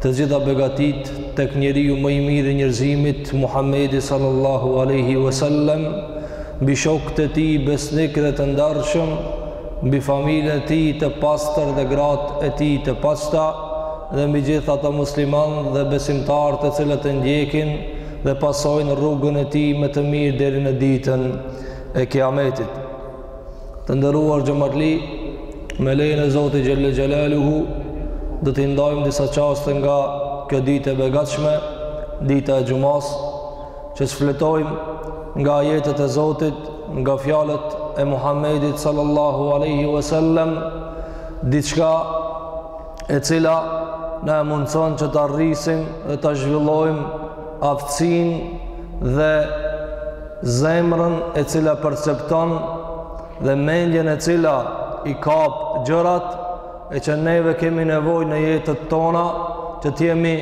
Të gjitha begatitë tek njeriu më i mirë i njerëzimit, Muhamedi sallallahu alaihi wasallam, mbi shokët e tij besnikë dhe të ndershëm, mbi familjen e tij të pastër dhe gratë e tij të pastra, dhe mbi gjithë ata muslimanë dhe besimtarë të cilët e ndjekin dhe pasojnë rrugën e tij me të mirë deri në Ditën e Kiametit. Të nderuar xhematli, me lejën e Zotit xhele xhelaluhu, do t'i ndajmë disa çaste nga kjo ditë e begatshme, dita e xhumasë, që shfletojmë nga ajetet e Zotit, nga fjalët e Muhamedit sallallahu aleyhi ve sellem, diçka e cila na e mundëson që ta rrisim dhe ta zhvillojmë aftësinë dhe zemrën e cila percepton dhe mendjen e cila i kap gjërat e që neve kemi nevojë në jetët tona që të jemi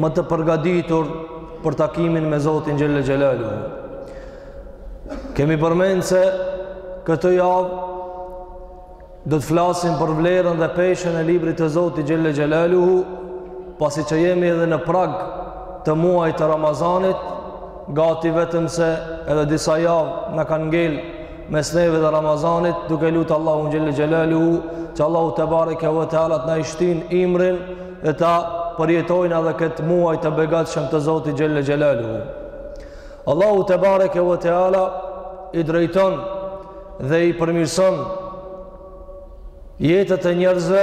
më të përgatitur për takimin me Zotin xhele xhelaluhu. Kemi përmend se këtë javë Do të flasim për vlerën dhe peshën e librit të Zotit xhele xhelaluhu, pasi që jemi edhe në prag të muajit të Ramazanit, gati vetëm se edhe disa javë na kanë ngel mes neve dhe Ramazanit, duke lut Allahun xhele xhelaluhu, që Allahu tebareke ve teala t'na shtin ymrin dhe ta përjetojnë edhe këtë muaj të begatshëm të Zotit xhele xhelaluhu. Allahu tebareke ve teala i drejton dhe i përmirëson jetët e njerëzve,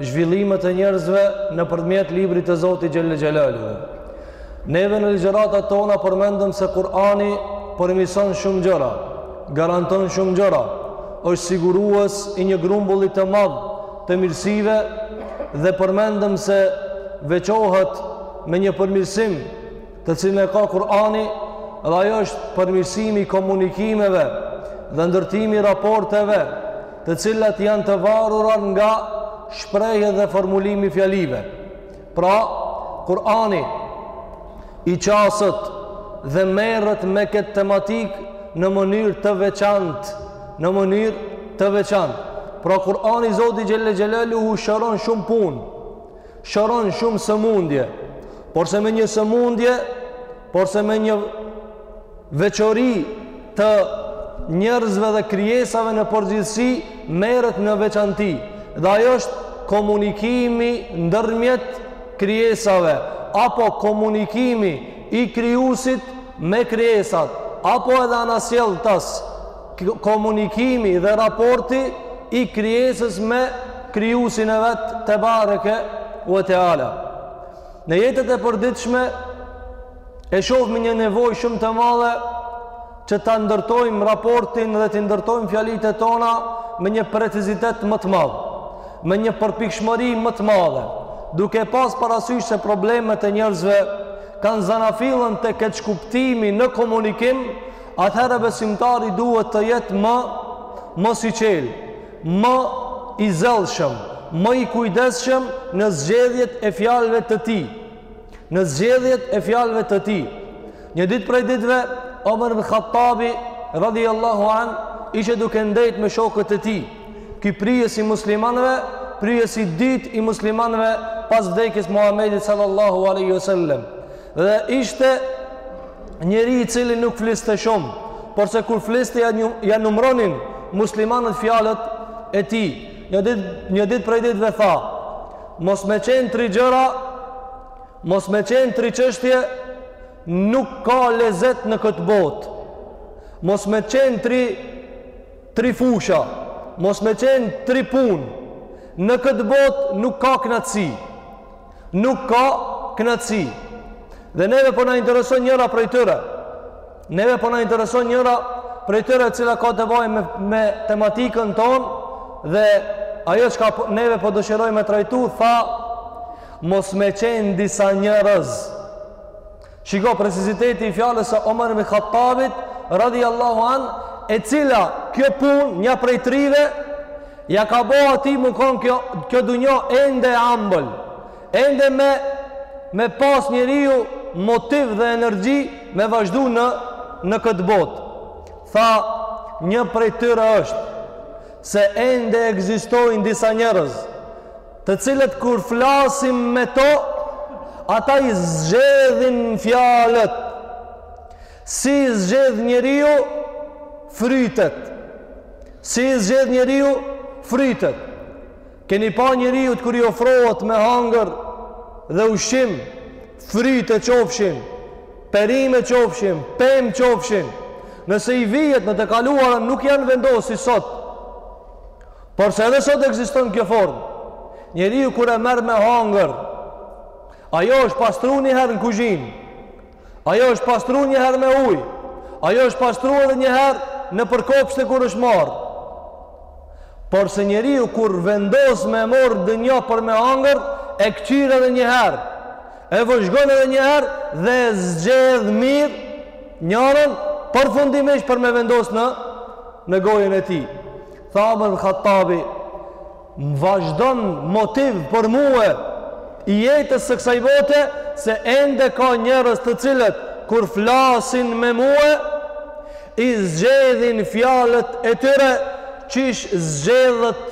zhvillimet e njerëzve nëpërmjet librit të Zotit xhele xhelaluhu. Neve në ligjëratat tona përmendëm se Kurani përmirëson shumë gjëra, garanton shumë gjëra, është sigurues i një grumbulli të madh të mirësive dhe përmendëm se veçohet me një përmirësim të cilën e ka Kur'ani dhe ajo është përmirësimi i komunikimeve dhe ndërtimi i raporteve, të cilat janë të varura nga shprehjet dhe formulimi i fjalive. Pra, Kur'ani i qaset dhe merret me këtë tematikë në mënyrë të veçantë, në mënyrë të veçantë. Pra Kur'ani i Zotit xhele xhelaluhu shëron shumë punë. Shëron shumë sëmundje, porse me një sëmundje, porse me një veçori të njerëzve dhe krijesave në përgjithësi merret në veçanti. Dhe ajo është komunikimi ndërmjet krijesave apo komunikimi i krijuesit me krijesat apo edhe anasjelltas komunikimi dhe raporti i krijesës me krijuesin e vet tebareke ue teala në jetën e përditshme e shohmë një nevojë shumë të madhe që ta ndërtojmë raportin dhe të ndërtojmë fjalitë tona me një precizitet më të madh, me një përpikshmëri më të madhe, duke pas parasysh se problemet e njerëzve kanë zanafillën te keqkuptimi në komunikim Atëherë besimtari duhet të jetë më, më syçelë, më i zellshëm, më i kujdesshëm në zgjedhjen e fjalëve të tij. Në zgjedhjen e fjalëve të tij. Një ditë prej ditëve Omer ibn Khattabi radhiyallahu an ishte duke ndejt me shokët e tij. Ky prijës i muslimanëve, prijës i dytë i muslimanëve pas vdekjes Muhamedit sallallahu alaihi wasallam. Dhe ishte njeri i cili nuk fliste shumë, porse kur fliste ia numronin muslimanët fjalët e tij. Një ditë, një ditë prej ditëve tha, mos me qenë tri gjëra, mos me qenë tri çështje, nuk ka lezet në këtë botë. Mos me qenë tri, tri fusha, mos me qenë tri punë, në këtë botë nuk ka knatësi. nuk ka knatësi dhe neve po na intereson njëra prej tyre neve po na intereson njëra prej tyre e cila ka të bajë me, me tematikën tonë dhe ajo çka po, neve po dëshirojmë me trajtu tha mos me qenë disa njerëz Shiko preciziteti i fjalës së Omer ibn Khattabit radhiyallahu an, e cila kjo punë një prej trive ia ka bo atij me kon kjo kjo dunja ende e ambël. Ende me me pas njeriu motiv dhe energji me vazhdu në në këtë botë. Tha një prej tyre është se ende ekzistojnë disa njerëz të cilët kur flasim me to, ata i zgjedhin fjalët, si i zgjedh njeriu frytet, si i zgjedh njeriu frytet, keni pa njeriut kur i ofrohet me hangër dhe ushqim, fryte qofshin, perime qofshin, pemë qofshin, nëse i vijet në të kaluarën nuk janë vendos si sot, Por se edhe sot ekziston kjo formë. Njeriu kur e merr me hangër, ajo është pastru një herë në kuzhinë. Ajo është pastru një herë me ujë. Ajo është pastru edhe një herë nëpër kopshte kur është marrë. Por se njeriu kur vendos me marrë donjo për me hangër, e këqyr edhe një herë. E vëzhgon edhe një herë dhe e zgjedh mirë njërën përfundimisht për me vendos në në gojën e tij. Tha Omer ibn Khattabi, më vazhdon motiv për mua i jetës së kësaj bote se ende ka njerëz të cilët kur flasin me mua i zgjedhin fjalët e tyre qysh zgjedhet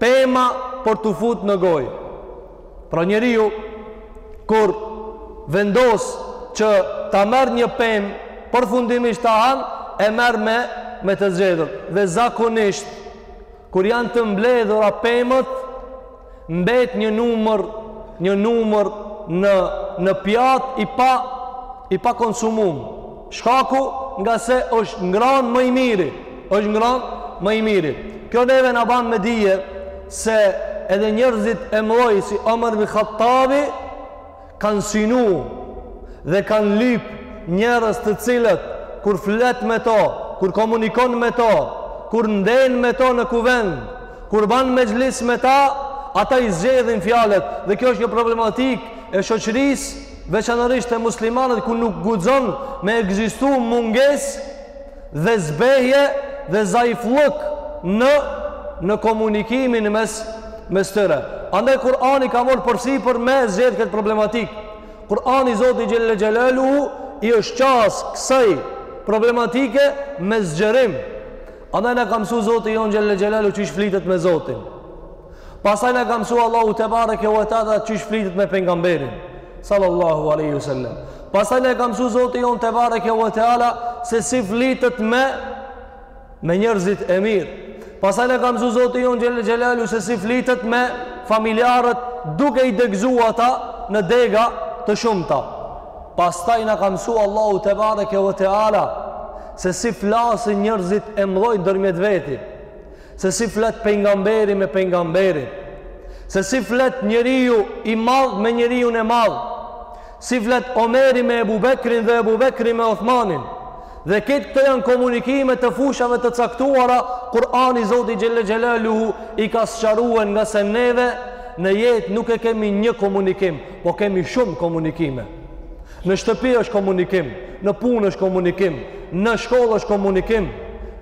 pema për t'u fut në gojë. Pra njeriu kur vendos që ta merr një pemë përfundimisht ta han e merr me me të zgjedhur dhe zakonisht kur janë të mbledhura pemët mbet një numër një numër në në pjatë i pa i pa konsumum Shkaku nga se është ngranë më i miri. është ngranë më i miri. Kjo neve na ban me dije se edhe njerëzit e mdhoj si Omer bin Khattabi kanë synu dhe kanë lyp njerëz të cilët kur flet me to, kur komunikon me to, kur nden me to në kuvend, kur ban mexhlis me ta, ata i zgjedhin fjalët dhe kjo është një problematikë e shoqërisë, veçanërisht te muslimanët ku nuk guxon me ekzistu mungesë dhe zbehje dhe zaifllëk në në komunikimin mes mes tyre. Andaj Kur'ani ka morë përsipër me zgjidh këtë problematikë. Kur'ani Zoti xhelle xhelaluhu i është qas kësaj problematike me zgjerim. Andaj na ka msu Zoti jonë xhelle xhelaluhu qysh flitet me Zotin. Pastaj na ka msu Allahu tebareke ve teala qysh flitet me pengamberin sallallahu alaihi wasallam. Pastaj na ka msu Zoti jonë tebareke ve teala se si flitet me me njerëzit e mirë. Pastaj na ka msu Zoti jonë xhelle xhelaluhu se si flitet me familjarët duke i degëzu ata në dega të shumta. Pastaj na ka msu Allahu tebareke ve teala se si flasin njerëzit e mdhoj ndërmjet veti. Se si flet pengamberi me pengamberin. Se si flet njeriu i madh me njeriun e madh. Si flet Omeri me Ebu Bekrin dhe Ebu Bekri me Othmanin. Dhe këtë këto janë komunikime të fushave të caktuara, Kur'ani Zoti xhelle xhelaluhu i ka sqaruen nga se neve në jetë nuk e kemi një komunikim, po kemi shumë komunikime. Në shtëpi është komunikim, në punë është komunikim, në shkollë është komunikim,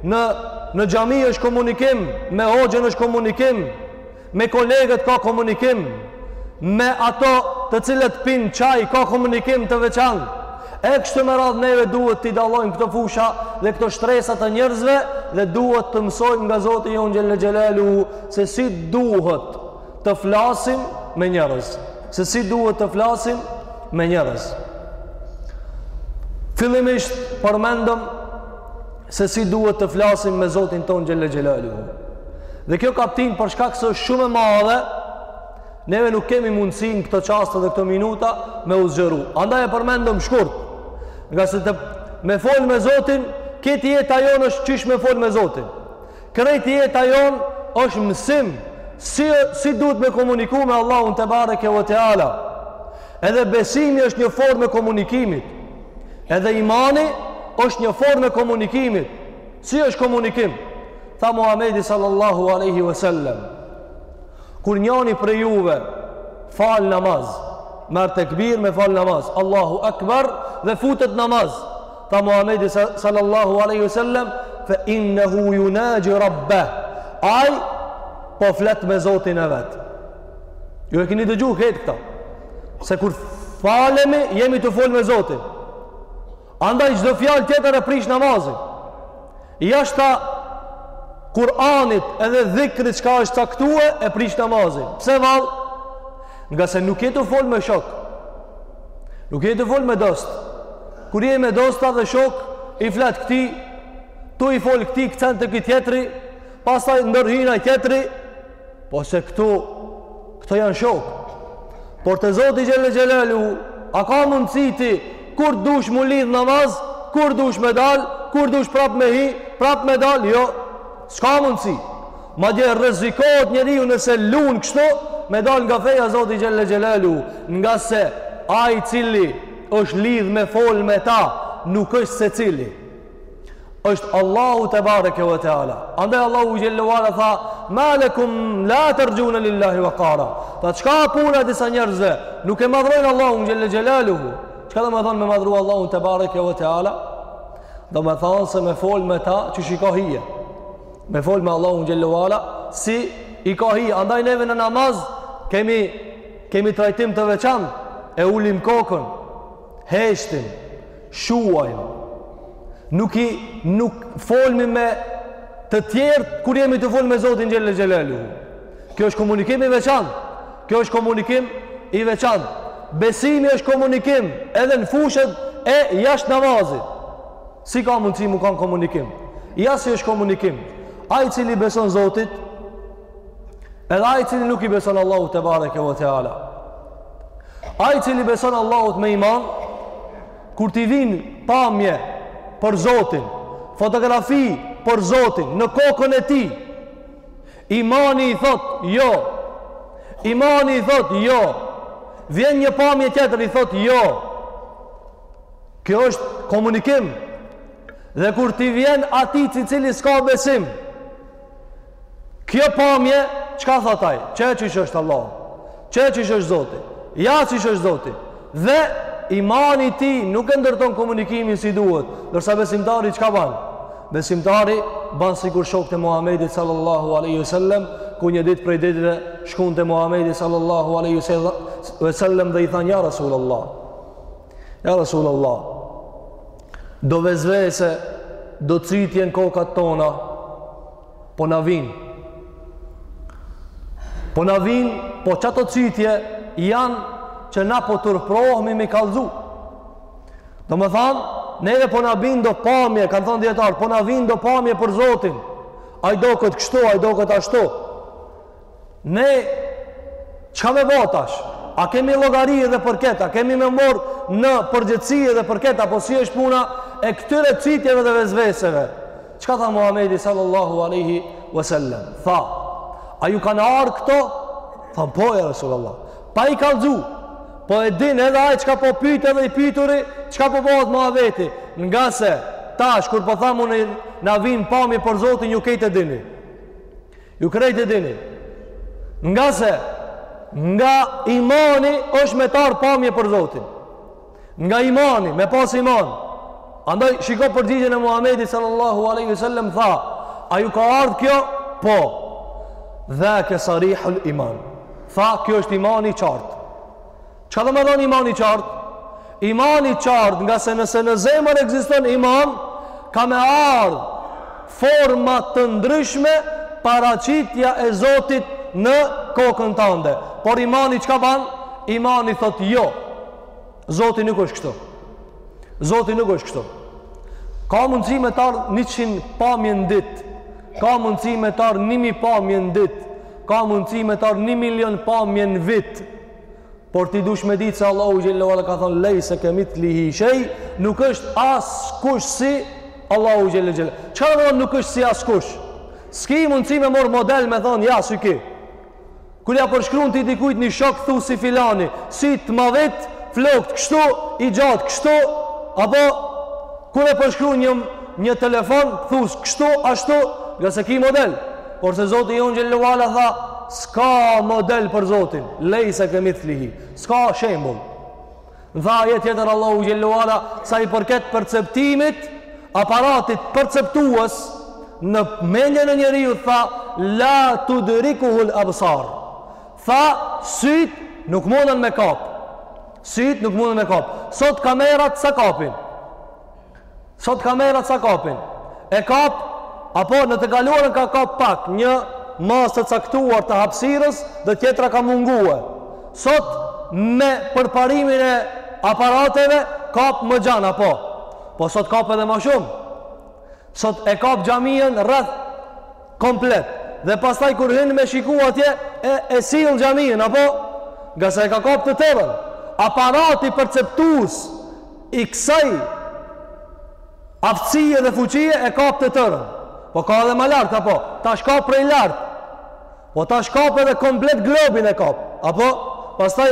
në në xhami është komunikim, me hoxhën është komunikim, me kolegët ka komunikim, me ato të cilët pinë çaj ka komunikim të veçantë. E kështu me radhë neve duhet t'i dallojmë këto fusha dhe këto shtresa të njerëzve dhe duhet të mësojmë nga Zoti jonë xhel-le xhelaluhu se si duhet të flasim me njerëz. Se si duhet të flasim me njerëz. Fillimisht përmendëm se si duhet të flasim me Zotin tonë xhel-le xhelaluhu. Dhe kjo kaptinë për shkak se është shumë e madhe, neve nuk kemi mundësi në këto çaste dhe këto minuta me u zgjeru. Andaj e përmendëm shkurt. Ngase me fol me Zotin, krejt jeta jonë është qysh me fol me Zotin. Krejt jeta jonë është mësim si si duhet me komuniku me Allahun tebareke ve teala. Edhe besimi është një formë e komunikimit. Edhe imani është një formë e komunikimit. Si është komunikim? Tha Muhamedi sallallahu alaihi wasallam. Kur njani prej juve fal namaz, merr tekbir me fal namaz, Allahu akbar dhe futet namaz. Tha Muhamedi sallallahu alaihi wasallam, "Fa innahu yunaji rabbah." Ai po flet me Zotin e vet. Ju e keni dëgju vetë këta? Se kur falemi, jemi tu fol me Zotin. Andaj çdo fjalë tjetër e prish namazin. Jashta Kur'anit edhe dhikrit çka është caktue e prish namazin. Pse vallë? Ngase nuk je tu fol me shok. Nuk je tu fol me dost. Kur je me dosta dhe shokë, i flet këtij, tu i fol këtij, kcen te ky tjetri, pastaj ndërhyn ai tjetri, po se këtu këto janë shokë. Por te Zoti xhel-le xhelaluhu, a ka mundësi ti kur dush mu lidh namaz, kur dush me dal, kur dush prap me hi, prap me dal, jo. S'ka mundësi. Madje rrezikohet njeriu nëse lun kështu me dal nga feja Zotit xhel-le xhelaluhu, ngase ai i cili është lidh me fol me ta nuk është secili është Allahu tebareke ve teala andaj Allahu xhel-le ve ala tha ma lekum la tarjuna lillahi waqara tha çka puna disa njerëzve nuk e madhrojnë Allahun xhel-le xhelaluhu çka domethon me madhru Allahun tebareke ve teala domethon se me fol me ta qysh i ka hije me fol me Allahun xhel-le ve ala si i ka hije andaj neve në namaz kemi Kemi trajtim të veçantë, e ulim kokën, heshtim, shuajmë, nuk i nuk folmi me të tjerë kur jemi tu folë me Zotin xhele xhelaluhu. Kjo është komunikim i veçantë, kjo është komunikim i veçantë. Besimi është komunikim edhe në fushët e jashtë namazit. Si ka mundësi me kanë komunikim? Ja si është komunikim. Ai i cili i beson Zotit, Edhe ai i cili nuk i beson Allahut tebareke ve teala. Ai i cili i beson Allahut me iman, kur t'i vijnë pamje për Zotin, fotografi për Zotin në kokën e tij, imani i thotë jo. Imani i thotë jo. Vjen një pamje tjetër i thotë jo. Kjo është komunikim. Dhe kur t'i vjen atij i cili s'ka besim, Kjo pamje, çka thotë ai? Çe çysh është Allahu, çe çysh është Zoti, ja çysh është Zoti, dhe imani i tij nuk e ndërton komunikimin si duhet, ndërsa besimtari çka ban? Besimtari ban sikur shokët e Muhammedit sallallahu aleyhi sallem, kur një ditë prej ditëve shkun te Muhammedi sallallahu aleyhi sallem dhe i thanë, ja Rasul Allah, ja Rasul Allah, do vesvese, do cytje n'kokat tona, po na vijnë. Po na vijnë, po çato cytje janë që na po turpërohemi me kallzu. Domethanë, neve po na vijnë do pamje, kanë thonë dijetarët, po na vijnë do pamje për Zotin. Ai doket kështu, ai doket ashtu. Ne çka me bo tash? A kemi llogari edhe për këtë? A kemi me marr në përgjegjësi edhe për këtë apo si është puna e këtyre cytjeve dhe vesveseve? Çka tha Muhamedi sallallahu alaihi wasallam? Tha: A ju kanë ardhë këto? Thanë: Po ja Resulullah. Pa i kallzu. Po e din edhe ai çka po pyet edhe i pyeturi, çka po bëhet muhabeti? Ngase tash kur po tham po na vijnë pamje për Zotin ju krejt e dini. Ju krejt e dini. Ngase, nga imani është me t'ardhë pamje për Zotin. Nga imani, me pas iman. Andaj, shiko përgjigjen e Muhamedit sallallahu aleyhi sallem, tha, a ju ka ardhë kjo? Po, dhake sarihul iman. Tha, kjo është imani i qartë. Çka domethonë iman i qartë? Iman i qartë ngase nëse në zemër ekziston iman, ka me ardhë forma të ndryshme paraçitja e Zotit në kokën tande. Por imani çka ban? Imani thotë jo. Zoti nuk është kështu. Zoti nuk është kështu. Ka mundësi me t'ardhë 100 pamje në ditë. Ka mundësi me t'ardhë 1000 pamje në ditë. Ka mundësi me t'ardhë 1 milion pamje në vit. por ti dush me ditë se Allahu xhele ue ala ka thonë lejse kemithlihi shej, nuk është askush si Allahu xhele xhelaluhu. Çka domethon nuk është si askush? S'ki mundësi me morr model me thonë ja si ky. Kur ia përshkrun ti dikujt një shok thu si filani, sytë mavi, flokt, kështu, i gjatë, kështu, apo kur e përshkrun një, një telefon, thu kështu, ashtu, ngase ki model. Porse Zoti jonë xhele ue ala tha, s'ka model për Zotin, lejse kemithlihi, s'ka shembull. Te ajeti tjetër Allahu xhele ue ala, sa i përket perceptimit, aparatit perceptuës, në mendjen e njeriut tha, la tudrikuhul absar. Tha, syt nuk mundën me kap. Syt nuk mundën me kap. Sot kamerat sa kapin? Sot kamerat sa kapin? E kap apo në të kaluarën ka kap pak një masë të caktuar të hapësirës dhe tjetra ka mungue. Sot me përparimin e aparateve kap më gjan apo? Po sot kap edhe ma shumë. Sot e kap xhamiën rreth komplet dhe pastaj kur hyn me shiku atje e e sjell xhaminë apo ngase e ka kap të tërën aparati perceptues i kësaj aftësie dhe fuqie e kap të tërën po ka edhe ma lart apo tash kap prej lart po tash kap edhe komplet globin e kap apo pastaj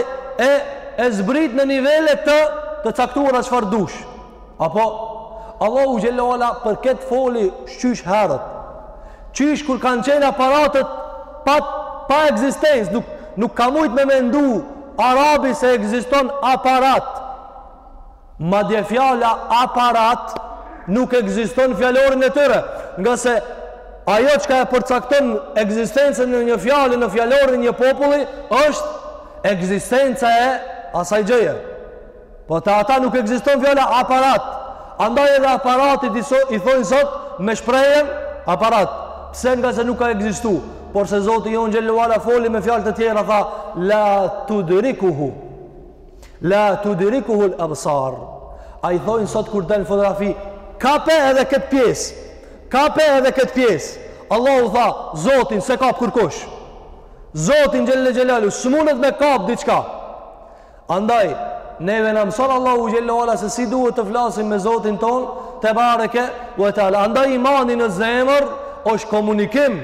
e e zbrit në nivele të të caktuara çfarë dush Apo, Allahu xhele ue ala për këtë foli shqysh herët. Qysh kur kanë qenë aparatet pa, pa ekzistencë, nuk, nuk ka mujtë me mendu arabi se ekziston aparat. Madje fjala aparat nuk ekziston n'fjalorin e tyre. Ngase ajo çka e përcakton ekzistencën e një fjale në fjalorin e një populli është ekzistenca e asaj gjëje. Po te ata nuk ekziston fjala aparat. Andaj edhe aparatit i thonë sot me shprehjen aparat. Pse ngase nuk ka ekzistu. Porse Zoti jonë xhele ue ala foli me fjalë të tjera tha La tudrikuhu. La tudrikuhul absar. A i thonë sot kur del n'fotografi kape edhe këtë pjesë. Kape edhe këtë pjesë. Allahu tha Zotin s'e kap kurkush. Zotin xhele xhelaluhu s'mundet me kap diçka. Andaj, neve na mëson Allahu xhele ue ala se si duhet të flasim me Zotin tonë, tebareke ue teala. Andaj, imani në zemër është komunikim,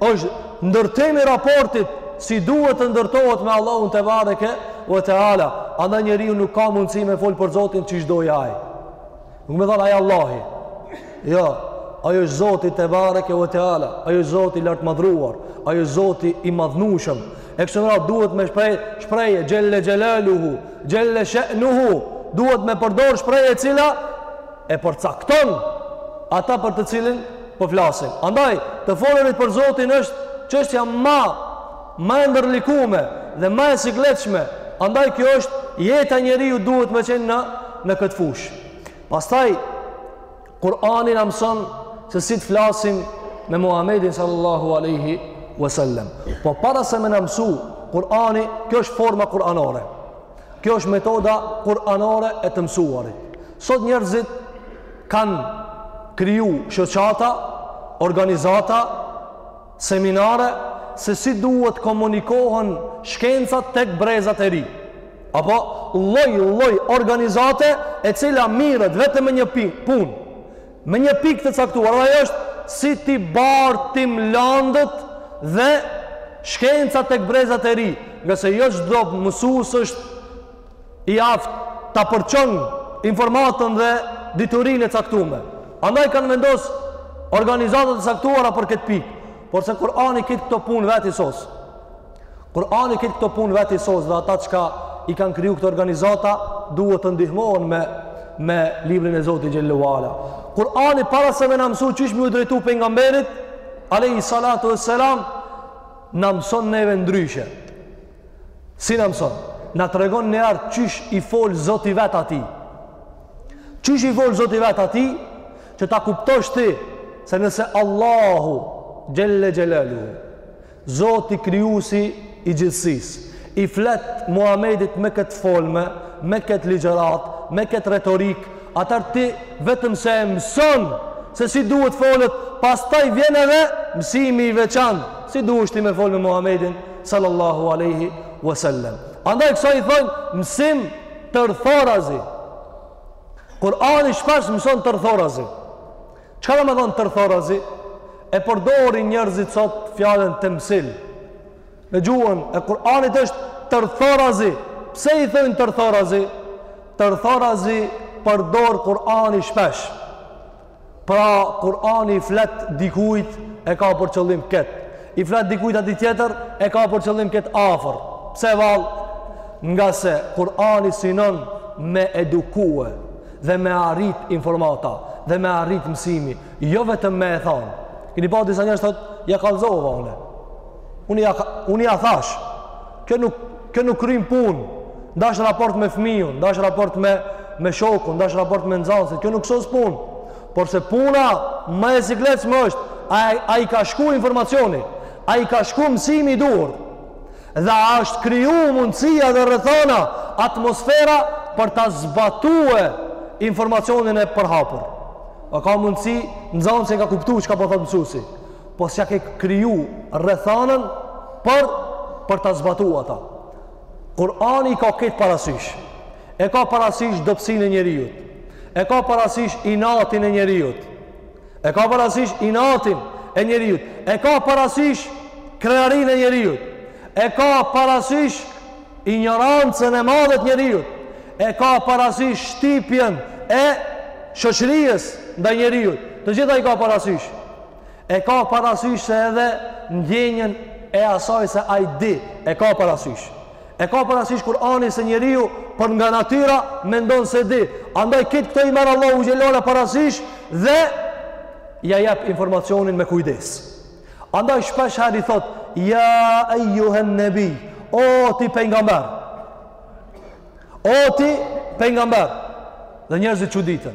është ndërtim i raportit si duhet të ndërtohet me Allahun tebareke ue teala. Andaj, njeriu nuk ka mundësi me folë për Zotin qysh do ai. Nuk me thanë aj Allahi. Jo, aj është Zoti tebareke we teala, aj është Zoti lartmadhëruar, aj është Zoti i madhnushëm. E kshu mra duhet me shprej, shprehje, xhelle xhelaluhu, xhelle shanuhu, duhet me përdor shprehje e cila e përcakton ata për të cilin po flasim. Andaj, të folurit për Zotin është çështja ma Ma e ndërlikume dhe ma e sikletshme andaj kjo është jeta njeriu duhet me qenë në në këtë fushë pastaj Kurani na mëson se si të flasim me Muhamedin sallallahu alaihi wasallam po para se me na mësu Kurani kjo është forma kuranore kjo është metoda kuranore e të mësuarit sot njerëzit kanë kriju shoqata organizata Seminare se si duhet komunikohen shkencat tek brezat e ri apo lloj lloj organizate e cila mirret vetëm me një punë me një pikë të caktuar dhe ajo është si t'i bartim landët dhe shkencat tek brezat e ri ngase jo çdo mësues është i aftë ta përçon informatën dhe diturinë e caktume. Andaj kanë vendos organizata të caktuara për këtë pikë. Por se Kur'ani këtë këto punë vetë i sos. Kur'ani këtë këto punë vetë i sos dhe ata çka i kanë kriju këto organizata duhet të ndihmohen me me librin e Zotit xhelle ve ala. Kur'ani para se me na mësu qysh me ju drejtu pejgamberit alayhi salatu wassalam na mëson neve ndryshe. Si na mëson? Na tregon neve qysh i fol Zoti vet atij. Qysh i fol Zoti vet atij që ta kuptosh ti se nëse Allahu xhelle xhelaluhu Zoti krijuesi i gjithësisë i flet Muhamedit me këtë folme, me këtë ligjëratë, me këtë retorikë, atëherë ti vetëm se e mëson se si duhet folet, pastaj vjen edhe mësimi i veçantë, si duhesh ti me fol me Muhamedin Sallallahu alaihi wasallam. Andaj kësaj i thojnë mësim tërthorazi. Kurani shpesh mëson tërthorazi. Çka domethonë tërthorazi? E përdorin njerëzit sot fjalën temsil. Në gjuhën e Kur'anit është tërthorazi. Pse i thojnë tërthorazi? Tërthorazi përdor Kur'ani shpesh. Pra Kurani i flet dikujt e ka për qëllim këtë. I flet dikujt atij tjetër e ka për qëllim këtë afër. Pse vallë? Ngase Kurani synon me e eduku edhe me arrit informata dhe me arrit mësimi, jo vetëm me e thanë. Kini pa disa njerëz thotë, ja kallzova unë. Unë ia, unë ia thash, kjo nuk, kjo nuk kryn punë, n'dash raport me fëmijën, n'dash raport me, me shokun, n'dash raport me nxansin, kjo nuk sos punë, por se puna më e sikletshme është, a, a i ka shku informacioni, a i ka shku mësimi i duhur, dhe a është kriju mundësia dhe rrethana, atmosfera për ta zbatue informacionin e përhapur. A ka mundësi, nxansi e ka kuptu çka po thotë mësusi, Po s'ia ke kriju rrethanën për për ta zbatu atë. Kur'ani e ka këtë parasysh. E ka parasysh dobësinë e njeriut. E ka parasysh inatin e njeriut. E ka parasysh inatin e njeriut. E ka parasysh krenarinë e njeriut. E ka parasysh injorancën e madhe të njeriut. E ka parasysh shtypjen e shoqërisë ndaj njeriut. Të gjitha i ka parasysh. e ka parasysh se edhe ndjenjën e asaj se ai di, e ka parasysh. E ka parasysh Kur'ani se njeriu për nga natyra mendon se di. Andaj këtë këto i merr Allahu xheleala parasysh dhe ia jep informacionin me kujdes. Andaj shpesh herë i thotë: "Ya ayyuhan nabi, o ti pejgamber." O ti pejgamber. Dhe njerëzit çuditen.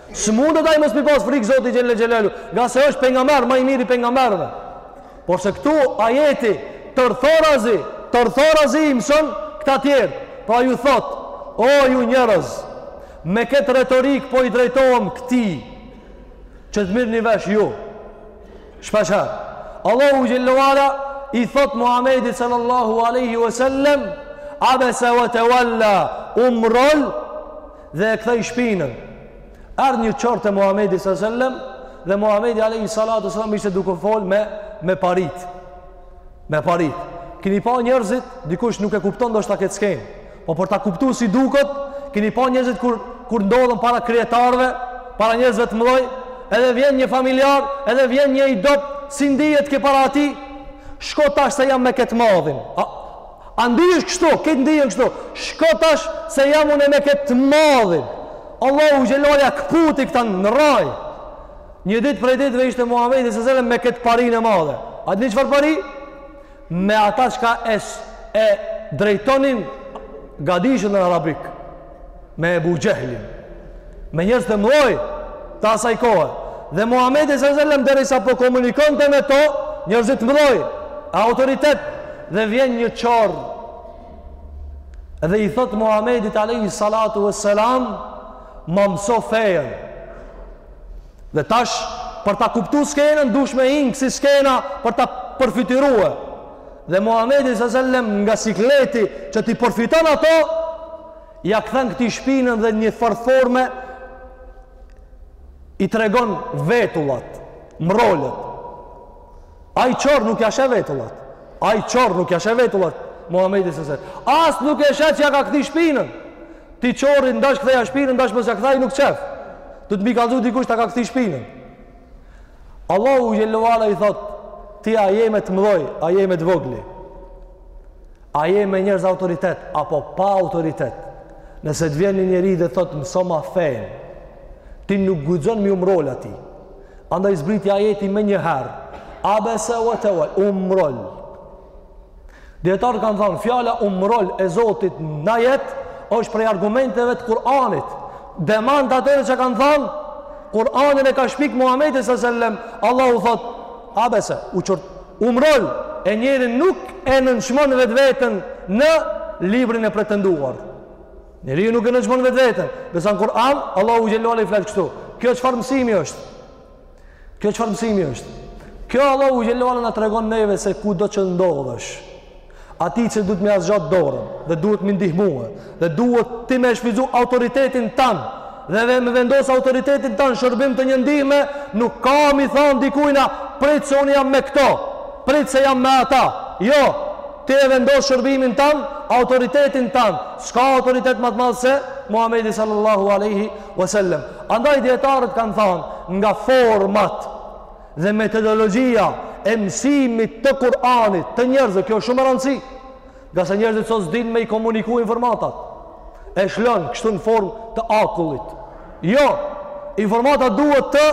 S'mundet ai mos mi pas frikë Zotit xhelle xhelalu, ngase është pejgamber ma i miri i pejgamberëve. Porse këtu ajeti tërthorazi, tërthorazi i mëson këta tjerë. Pra ju thotë, o ju njerëz, me këtë retorikë po i drejtohem këtij, që të mirrni vesh ju. Shpeshherë, Allahu xhelle ue ala i thotë Muhammedit sallallahu aleyhi wa sallem, abese wa te walla u mrrol, dhe e ktheu shpinën. Erdh një qorr te Muhamedi sallallahu alaihi wasallam dhe Muhamedi alayhi salatu wasallam ishte duke fol me me paritë. Me paritë. Kini pa njerëzit, dikush nuk e kupton ndoshta këtë skenë. Po për ta kuptu si duket, kini pa njerëzit kur kur ndodhen para kryetarëve, para njerëzve të mëdhenj, edhe vjen një familjar, edhe vjen një i dobët, si ndihet keq para atij? Shko tash se jam me këtë madhin. A, A ndihesh kështu, krejt ndihen kështu, shko tash se jam unë me këtë madhin. Allahu xheleala ia këputi këta në rrajë. Një ditë prej ditëve ishte Muhammedi alejhi selam me këtë parinë e madhe. A dini çfarë pari? Me ata çka e, e drejtonin Gadishullin Arabik. me Ebu Xhehlin, me njerëz të mdhoj të asaj kohë. Dhe Muhammedi alejhi selam derisa po komunikonte me to, njerëzit e mdhoj, autoritet, dhe vjen një qorr. Dhe i thotë Muhammedit alejhi salatu ve selam, ma mëso fejën. Dhe tash, për ta kuptu skenën, dush me inskenu skenën për ta përfytyrue. Dhe Muhamedi sallallahu alaihi wasallam nga sikleti që t'i përfiton ato, ja kthen këtij shpinën dhe një farë forme i tregon vetullat, mrrolet. Ai qorr nuk ja sheh vetullat. Ai qorr nuk ja sheh vetullat Muhamedit sallallahu alaihi wasallam. As nuk e sheh që ja ka kthy shpinën. Ti qorrit ndash ktheja shpinën, ndash mos ja kthej nuk shef. Duhet me i kallzu dikush ta ka kthy shpinën. Allahu xhel-le ve ala i thot, ti a je me të mdhoj, a je me të vogli, a je me njerëz autoritet, apo pa autoritet, nëse të vjen një njeri dhe thot, mësoma fejnë, ti nuk guxon me iu mrrol atij, andaj zbriti ajeti menjëherë, abese ve tevel-la, u mrrol, Dijetarët kanë thanë, fjala u mrrol e Zotit në ajet, është prej argumenteve të Kur'anit. Demant atëre që kanë thanë, Kur'anin e ka shpik Muhammedi alejhi selam, Allahu thotë, abese, u qort, u mrrol, e njeri nuk e nënçmon vetveten në librin e pretenduar. Njeriu nuk e nënçmon vetveten, ndërsa në Kur'an, Allahu xhel-le ve ala i flet kështu. Kjo çfarë mësimi është? Kjo çfarë mësimi është? Kjo Allahu xhel-le ve ala na tregon neve se kudo që ndodhesh, atij që duhet me ia zgjat dorën dhe duhet me i ndihmue dhe duhet ti me e shfrytzu autoritetin tand edhe me e vendos autoritetin tand n'shërbim të një ndihme, nuk ka me i thon dikujna prit se unë jam me këto, prit se jam me ata. Jo, ti e vendos shërbimin tand, autoritetin tand. S'ka autoritet ma t'madh se Muhamedi sallallahu alaihi Wasallam. Andaj dijetarët kanë thanë nga format dhe metodologjia e mësimit të Kur'anit të njerëzve, kjo shumë me rëndësi. Ngase njerëzit sot s'din me i komunikue informatat. E lshon kështu në formë të akullit. Jo, informata duhet të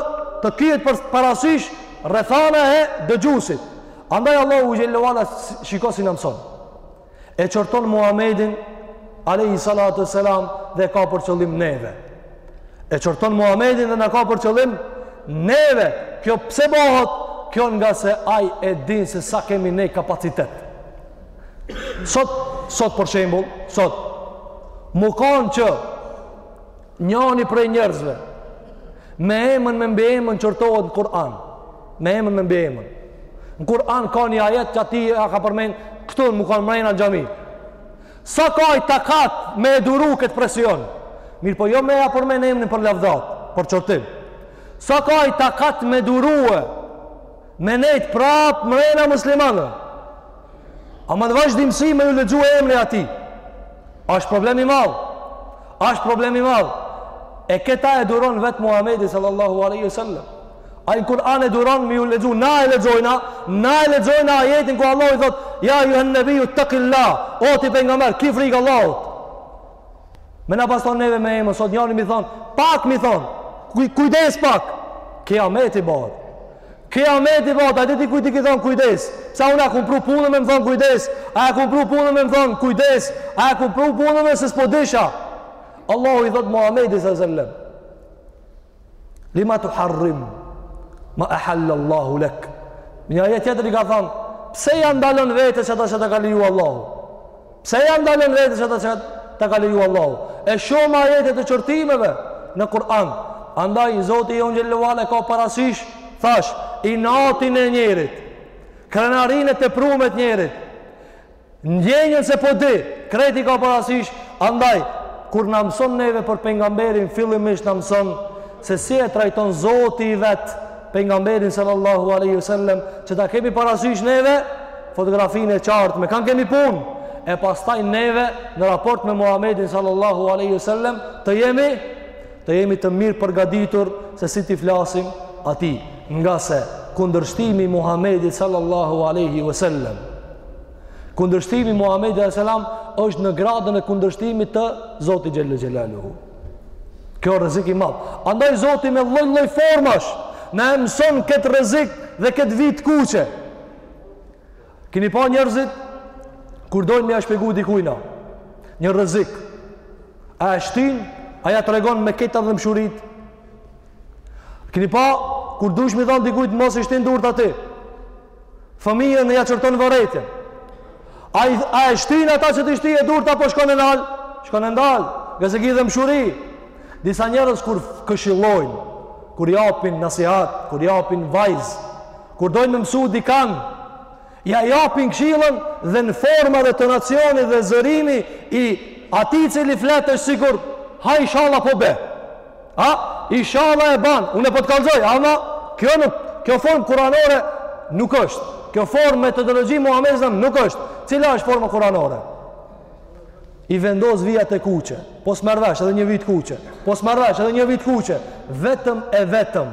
të kihet parasysh rrethana e dëgjuesit. Andaj Allahu xhel-le ve ala, shiko si na mëson. e qorton Muhamedin alayhi salatu wasalam dhe e ka për qëllim neve. E qorton Muhamedin dhe na ka për qëllim neve. Kjo pse bohet? Kjo ngase ai e din se sa kemi ne kapacitet. Sot, sot për shembull, sot me kanë që Njani prej njerëzve me emën me mbiemën qortohet në Kur'an. Me emën me mbiemën. Në Kur'an ka një ajet që atij ja ka përmend këtu mu kanë mrena në xhami. Sa ka ai takat me e duru këtë presion? Mirëpo jo me ja përmend emën për lavdat, për qortim. Sa ka ai takat me e durue Me nejtë prapë mrena muslimanë. Ama në vazhdimësi me ju lexu emri i atij. A është problem i madh. A është problem i madh. E këta e duron vetë Muhammedi sallallahu aleyhi sallam. Ai në Kur'an e duron me ju lexu. Na e lexojna. Na e lexojna ajetin ku Allah i thot. Ja ejjuhen nebijju ittekil-lah. O ti pejgamber. Ki frikë Allahut. Me na pas thonë neve me emën, sot njani me i thonë, pak me i thonë, kuj, kujdes pak, kijameti bëhet, kijameti bëhet, a di ti kujt i ki thonë kujdes, sa unë e kum pru punën me më thonë kujdes, a e kum pru punën me më thonë kujdes, a e kum pru punën me se s'po disha, Allahu i thotë Muhammedit sallallahu aleyhi sallam, Lima tuharrimu ma ehalle Allahu lek. Në një ajet tjetër i ka thonë, pse ja ndalon vetes qata që ta ka leju Allahu? Pse ja ndalon vetes qata që ta ka leju Allahu? E shumë ajete të qortimeve në Kur'an. Andaj, Zoti jonë xhel-le ve ala e ka parasysh, thash, inatin e njerit, krenarinë e teprume të njerit, Ndjenjën se po di, krejt i ka parasysh, andaj kur na mëson neve për pejgamberin fillimisht na mëson se si e trajton Zoti i vet pejgamberin sallallahu alaihi wasallam që ta kemi parasysh neve fotografinë e qartë me kan kemi punë e pastaj neve në raport me Muhamedin sallallahu alaihi wasallam të jemi të jemi të mirë përgatitur se si t'i flasim atij ngase kundërshtimi i Muhamedit sallallahu alaihi wasallam Kundërshtimi i Muhammedit alejhi selam është në gradën e kundërshtimit të Zotit xhel-le xhelaluhu. Ky o rrezik i madh. Andaj Zoti me lloj lloj formash na e mëson këtë rrezik dhe këtë vijë të kuqe. Kini pa njerëzit kur dojnë me ja shpjegu dikujna. Një rrezik. A e shtin, a ja tregon me këtë dhembshuri. Kini pa kur dush me thonë dikujt mos i shtin durt aty. fëmijën ja qorton vërejtjen. A, i, a e shtin ata që t'i shtie durt apo shkon e nalë? Shkon e ndalë, ngase ki dhembshuri. Disa njerëz kur këshillojnë, kur japin nasihat, kur japin vaz, kur dojnë me mësu dikan, ja japin këshillën dhe në forma dhe tonacioni dhe zërimi i atij cili flet është sikur, ha ishalla po bje. A, ishalla e ban, une po të kallzoj, ama kjo, nuk, kjo formë kuranore nuk është. Kjo formë metodologji Muhammedit alejhi selam nuk është. Cila është forma kuranore? I vendos vijat e kuqe, po s'merr vesh edhe një vijë t'kuqe, po s'merr vesh edhe një vijë t'kuqe, vetëm e vetëm.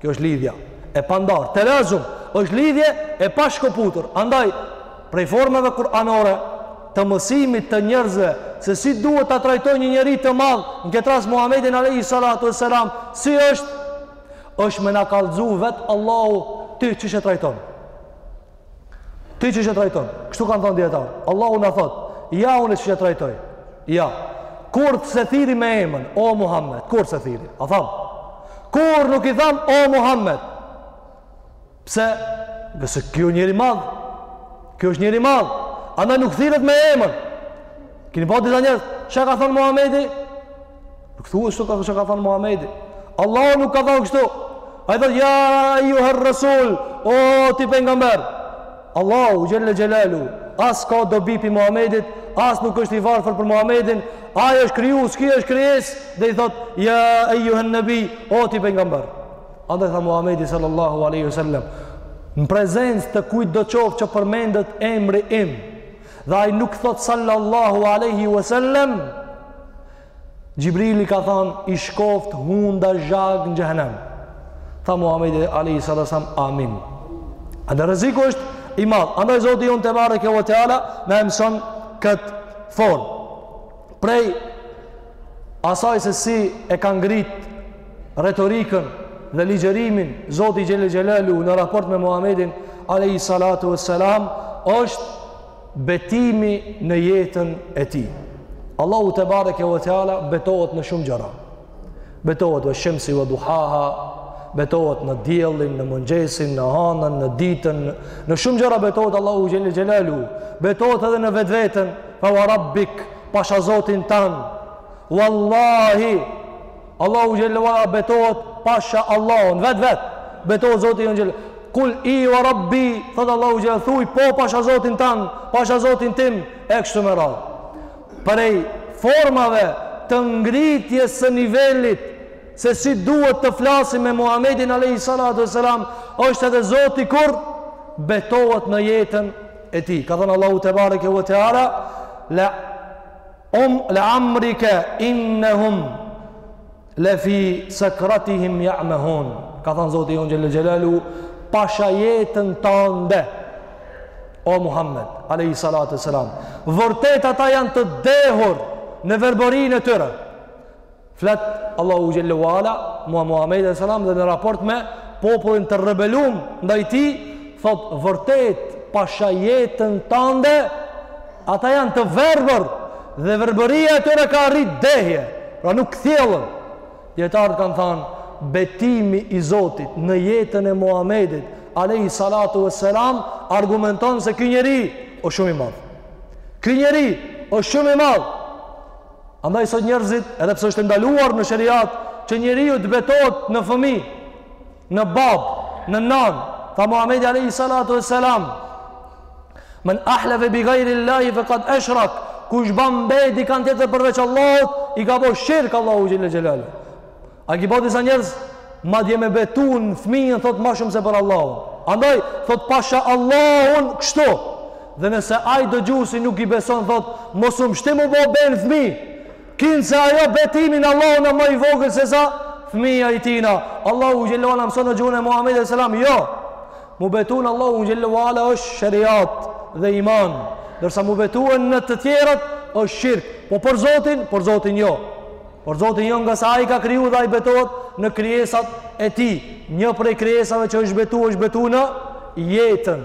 Kjo është lidhja e pandarë. Telazum është lidhje e pashkëputur. Andaj, prej formave kuranore, të mësimit të njerëzve, se si duhet ta trajtojnë një njeri të madh, në këtë rast Muhammedin alejhi salatu ue selam, si është, është me na kallzu vetë Allahu, ty qysh e trajton. Ti qysh e trajton, kështu kanë thonë dijetarët. Allahu na thotë, ja unë qysh e trajtoj. Ja, kurrë s'e thirri me emën, o Muhammed, kurrë s'e thirri. A thamë, kurrë nuk i thamë, o Muhammed. Pse, nëse ky o njeri i madh, ky është njeri i madh, andaj nuk thirret me emën. Kini pa disa njerëz, çka ka thonë Muhammedi? Nuk thuhet çka ka thënë Muhamedi. Allahu nuk ka thënë kështu. Ai thotë ja ejjuher rasul, o ti pejgamber. Allahu xhelle xhelaluhu, as ka dobi pi Muhamedit, as nuk është i varfër për Muhamedin, ai është krijues, ky është krijesë, dhe i thotë ja ejjuhen nebi, o ti pejgamber. Andaj tha Muhamedi sallallahu alaihi wasallam, në prezencë të kujtdo qoftë që përmendet emri im, Dhe ai nuk thotë sallallahu alejhi ue sellem, Xhibrili ka thonë, i shkoftë hunda zhag në xhehenem. Tha Muhammedi alejhi selam, amin. Andaj rreziku është i madh. Andaj zoti jonë tebareke ve teala, na mëson këtë formë. prej asaj se si e ka ngrit retorikën dhe ligjërimin Zoti xhelle xhelaluhu në raport me Muhammedin alejhi salatu ue selam është betimi në jetën e tij Allahu tebareke ve teala betohet në shumë gjëra Betohet ve shemsi ve duhaha, betohet në diellin, në mëngjesin, në hanën, në ditën, në shumë gjëra betohet Allahu xhelle xhelaluhu, betohet edhe në vetveten, fa wa rabbik, pasha zotin tand, wallahi, Allahu xhelle ve ala betohet pasha Allahun, vetë vetë, betohet Zoti xhelle, kul i wa rabbi, thotë Allahu xhelle, thuj po pasha zotin tand, pasha zotin tim, e kështu me radhë. Prej formave të ngritjes së nivelit se si duhet të flasim me Muhamedin alejhi salatu ue selam është edhe Zoti kur betohet në jetën e tij. Ka thënë Allahu tebareke ve teala la um la amrike innahum Le fi sakratihim ya'mahun. Ka thënë Zoti jonë Xhelle Xhelalu, pasha jetën tande. O Muhammed, alayhi salatu wasalam. Vërtet ata janë të dehur në verbërinë e tyre. Flet Allahu Xhelle ue ala Muhammed Muhammed alayhi salam dhe në raport me popullin të rebelun ndaj tij, thot vërtet pasha jetën tande Ata janë të verbër dhe verbëria e tyre ka arrit dehje, pra nuk kthjellën. Dijetarët kanë thanë, betimi i Zotit në jetën e Muhamedit alayhi salatu vesselam argumenton se ky njeri është shumë i madh. Ky njeri është shumë i madh. Andaj sot njerëzit, edhe pse është ndaluar në sheriat që njeriu të betohet në fëmijë, në babë, në nanë, tha Muhamedi alayhi salatu wassalam, "Men halafa bi ghayri Allahi faqad ashrak", kush ban be n'dikan tjetër përveç Allahut, i ka bo shirk Allahu xhelle xhelalu. A ki bo disa njerëz madje me betun fëmijën thot ma shumë se për Allahun. Andaj thot pasha Allahun kështu. Dhe nëse ai dëgjuesi nuk i beson thot mos u mshtim u bo be n'fëmijë. Kinse ajo betimi n'Allahun ma i vogël se sa fëmija i tina. Allahu xhelle ue ala mëso në gjuhën e Muhammed alayhi selam, jo. Mu betu në Allahu xhelle ue ala është sheriat dhe iman. Ndërsa mu betu në të tjerët është shirk. Po për Zotin, për Zotin jo. Për Zotin jo ngase ai i ka kriju dhe ai betohet në krijesat e tij. Një prej krijesave që është betu, është betu në jetën.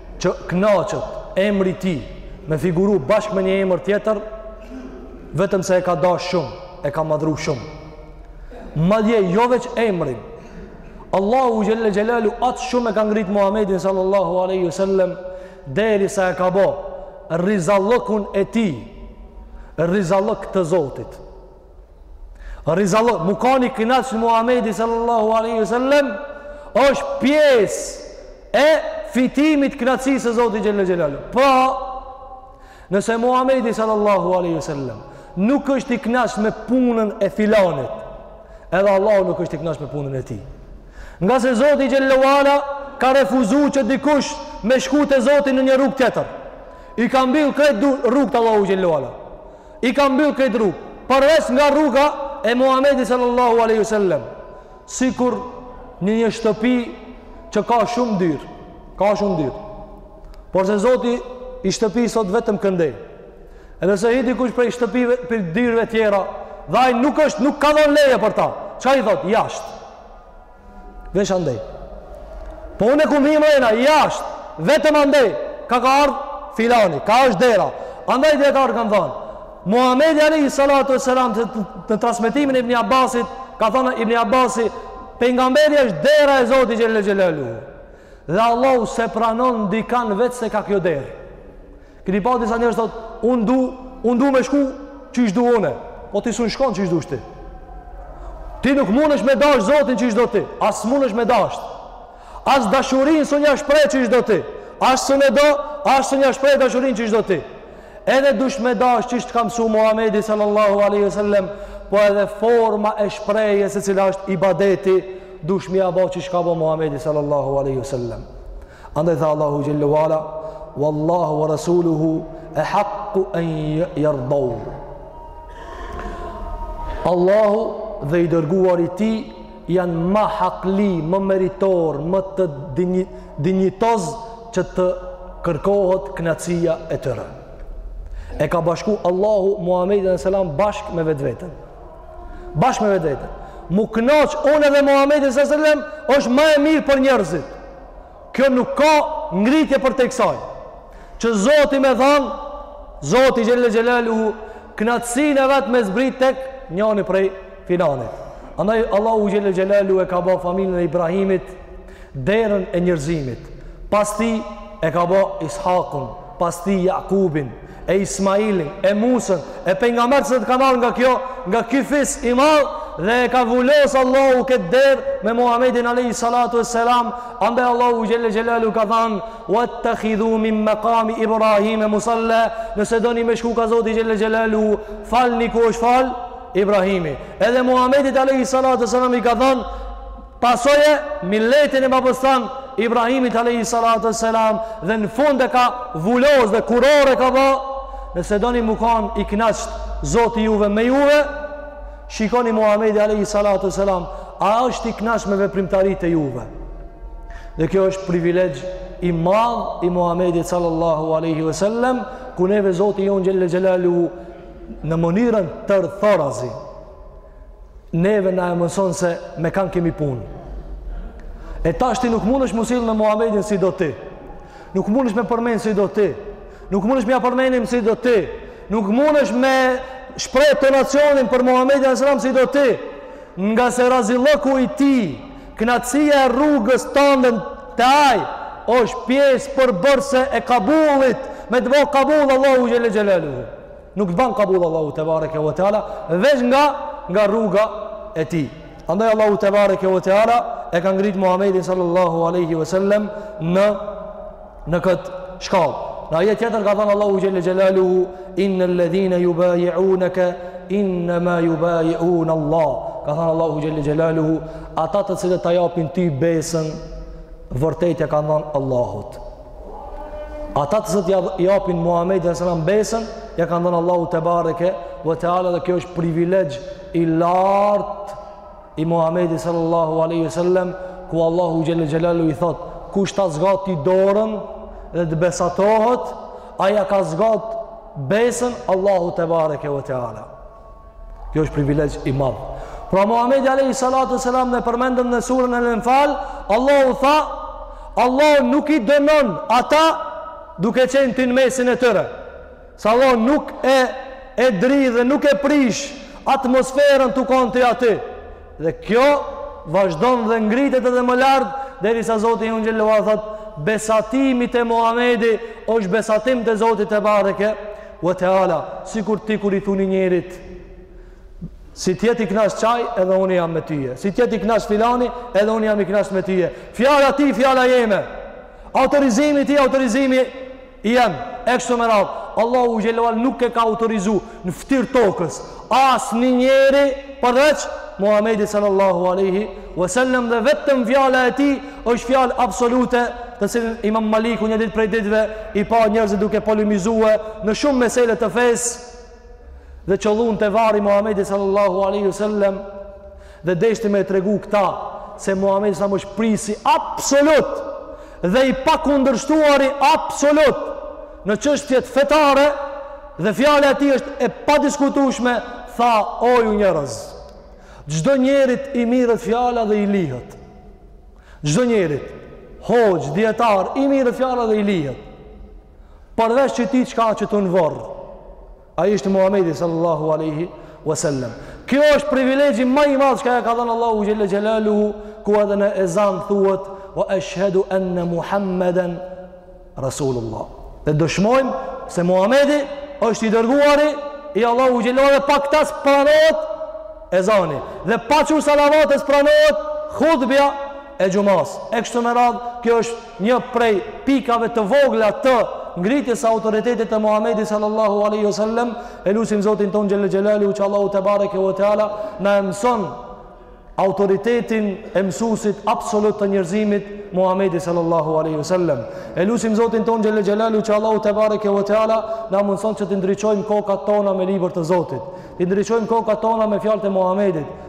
që kënaqet emri i tij me figuru bashkë me një emër tjetër, vetëm se e ka dash shumë, e ka madhru shumë. Madje jo veç emrin. Allahu xhelle xhelalu aq shumë e ka ngrit Muhamedin sallallahu alaihi wasallam derisa e ka bo rizallëkun e tij, rizallëk të Zotit. Rizallëk, me kanë i kënaqë Muhamedi sallallahu alaihi wasallam është pjesë e fitimit kënaqësisë së Zotit xhelle xhelalu. Pra, nëse Muhamedi sallallahu alaihi wasallam nuk është i kënaqë me punën e filanit, edhe Allahu nuk është i kënaqë me punën e tij. Ngase Zoti xhelle ue ala ka refuzu që dikush me shku te Zoti në një rrugë tjetër. I ka mbyll krejt rrugët Allahu xhelle ue ala. I ka mbyll krejt rrugët, përveç nga rruga e Muhamedit sallallahu alaihi wasallam, sikur në një shtëpi që ka shumë dyer, ka shumë dyer. Por se Zoti i shtëpisë thot vetëm këndej. E nëse hi dikush prej shtëpive prej dyerve tjera, dhe ai nuk është nuk ka dhonë leje për ta. Çka i thot? Jashtë. Veç andej. Po unë e ku vim mrena, jasht, vetëm andej, ka ka ardhë filani, ka është dera. Andaj dijetarët kanë thonë, Muhammedi alejhi salatu ve selam në, në, në transmetimin e Ibni Abbasit, ka thonë Ibni Abbasi, pejgamberi është dera e Zotit xhelle xhelaluhu. Dhe Allahu s'e pranon dikan veçse ka kjo derë. Keni pa disa njerëz thot, unë du, unë du me shku qysh du une. Po ti s'un shkon qysh dush ti. Ti nuk mundesh me dashtë Zotin qysh do ti. As mundesh me dashtë. As dashurinë s'un ja shpreh qysh do ti. As s'un e do, as s'un ja shpreh dashurinë qysh do ti. Edhe dush me dashtë qysh ka msu Muhamedi sallallahu aleyhi sallem, po edhe forma e shprehjes e cila është ibadeti, dush me ja bo qysh ka bo Muhamedi sallallahu aleyhi sallem. Andaj tha Allahu xhelle ve ala, "Wallahu wa rasuluhu ahaqqu an yurduhu." Allahu dhe i dërguari i tij janë ma hakli, më meritorë, më të dinjitoz që të kërkohet kënaqësia e tyre. E ka bashku Allahu Muhammedin alejhi selam bashkë me vetveten. Bashkë me vetveten. M'u kënaq unë edhe Muhammedi alejhi selam është ma e mirë për njerëzit. Kjo nuk ka ngritje përtej kësaj. Që Zoti me thanë, Zoti xhelle xhelaluhu, kënaqësinë e vet me zbrit tek njani prej filanit. Andaj Allahu xhelle xhelaluhu e ka ba familjen e Ibrahimit derën e njerëzimit. Pas tij e ka ba Ishakun, pas tij Jakubin, e Ismailin, e Musan, e pejgamberët që kanë ardh nga kjo, nga ky fis i madh dhe e ka vulos Allahu këtë derë me Muhammedin alayhi salatu wassalam, andaj Allahu xhelle xhelaluhu ka thanë: "Wattakhidhu min maqami Ibrahima musalla", nëse doni me shku ka Zoti xhelle xhelaluhu, falni ku është fal Ibrahimi. Edhe Muhammedit alayhi salatu wassalam i ka thanë Pasoje miletin e babës tand Ibrahimit alejhi salatu ve selam dhe në fund e ka vulos dhe kurore ka ba nëse doni me kan i knaqt Zoti juve me juve shikoni Muhamedi alejhi salatu ve selam a është i knaqt me veprimtaritë e juve dhe kjo është privilegj i madh i Muhamedit sallallahu alejhi ve selem ku neve Zoti jonë xhelle xhelaluhu në mënyrën tërthorazi neve na e mëson se me kan kemi punë. E tash ti nuk mundesh m'u sill me Muhammedin si do ti. Nuk mundesh me përmen si do ti. Nuk mundesh me ja përmen emnin si do ti. Nuk mundesh me shpreh intonacionin për Muhammedin alejhi selam si do ti. Ngase razillëku i tij, kënaqësia e rrugës tande te ai, është pjesë përbërëse e kabulit, me të bo kabul Allahu xhelle xhelaluhu. Nuk të ban kabul Allahu tebareke ve teala veç nga nga rruga e tij. Andaj Allahu tebareke ve teala e ka ngrit Muhamedin sallallahu alaihi wasallam në në kët shkallë. Në ajet tjetër ka thënë Allahu xhelle xhelaluhu innal ladhina yubayi'unaka inna ma yubayi'un Allah. Ka thënë Allahu xhelle xhelaluhu ata të cilët ta japin ty besën vërtet ja kanë dhënë Allahut. Ata të cilët i japin Muhammedit alejhi selam besën, ja kanë dhënë Allahut tebareke ve teala dhe kjo është privilegj i lartë i Muhammedit sallallahu aleyhi sallem, ku Allahu xhelle xhelaluhu i thotë, kush ta zgat ty dorën dhe të besatohet, ai ja ka zgat besën Allahut tebareke ve teala. Kjo është privilegj i madh. Pra Muhamedi alayhi salatu selam ne përmendëm në surën Al-Anfal, Allahu tha, Allahu nuk i dënon ata duke qenë ti në mesin e tyre. Se Allahu nuk e e dri dhe nuk e prish atmosferën tu kon ti aty. Dhe kjo vazhdon dhe ngritet edhe më lart derisa Zoti jonë xhelle ve ala thot besatimi te Muhamedi është besatim te Zoti tebareke Wa Teala, sikur ti kur i thuni njerit, Si t'jetë i knaqt qaj, edhe unë jam me tyje. Si t'jetë i knaqt filani, edhe unë jam i knaqt me tyje. Fjala e tij, fjala jeme. Autorizimi i tij, autorizimi jem. E kshtu me radhë. Allahu xhelle xhelaluhu nuk e ka autorizu në ftyrë t'tokës. asnji njeri përveç Muhamedit sallallahu alejhi we sellem dhe vetëm fjala e tij është fjalë absolute të cilën Imam Maliku një ditë prej ditëve i pa njerëzit duke polemizue në shumë mesele të fesë dhe qëllun te varri i Muhamedit sallallahu alaihi wasallam Dhe deshti me i tregu këta se Muhamedi alejhi selam është prisi absolut dhe i pakundërshtuari absolut në çështjet fetare dhe fjala e tij është e padiskutueshme tha o ju njerëz çdo njerit i mirret fjala dhe i lihet çdo njerit hoxhë dijetar i mirret fjala dhe i lihet përveç qëtij çka qëtu n'vorr Ai ishte Muhamedi sallallahu alaihi wasallam. Kjo është privilegji më i madh që ja ka dhënë Allahu xhelle xhelaluhu, ku edhe në ezan thuhet wa ashhadu anna Muhammeden rasulullah. Dhe dëshmojmë se Muhamedi është i dërguari i Allahut xhelaluhu dhe pa këtë s'pranohet ezani dhe pa çu salavate s'pranohet hutbja e xhumas e kështu me radhë kjo është një prej pikave të vogla të ngritjes së autoritetit të Muhamedit sallallahu alaihi wasallam e lusim Zotin tonë xhele xhelaluhu që Allahu tebareke ue teala na e mëson autoritetin e mësuesit absolut të njerëzimit Muhamedit sallallahu alaihi wasallam e lusim Zotin tonë xhele xhelaluhu që Allahu tebareke ue teala na mundëson që t'i ndriçojmë kokat tona me libër të Zotit t'i ndriçojmë kokat tona me fjalët e Muhamedit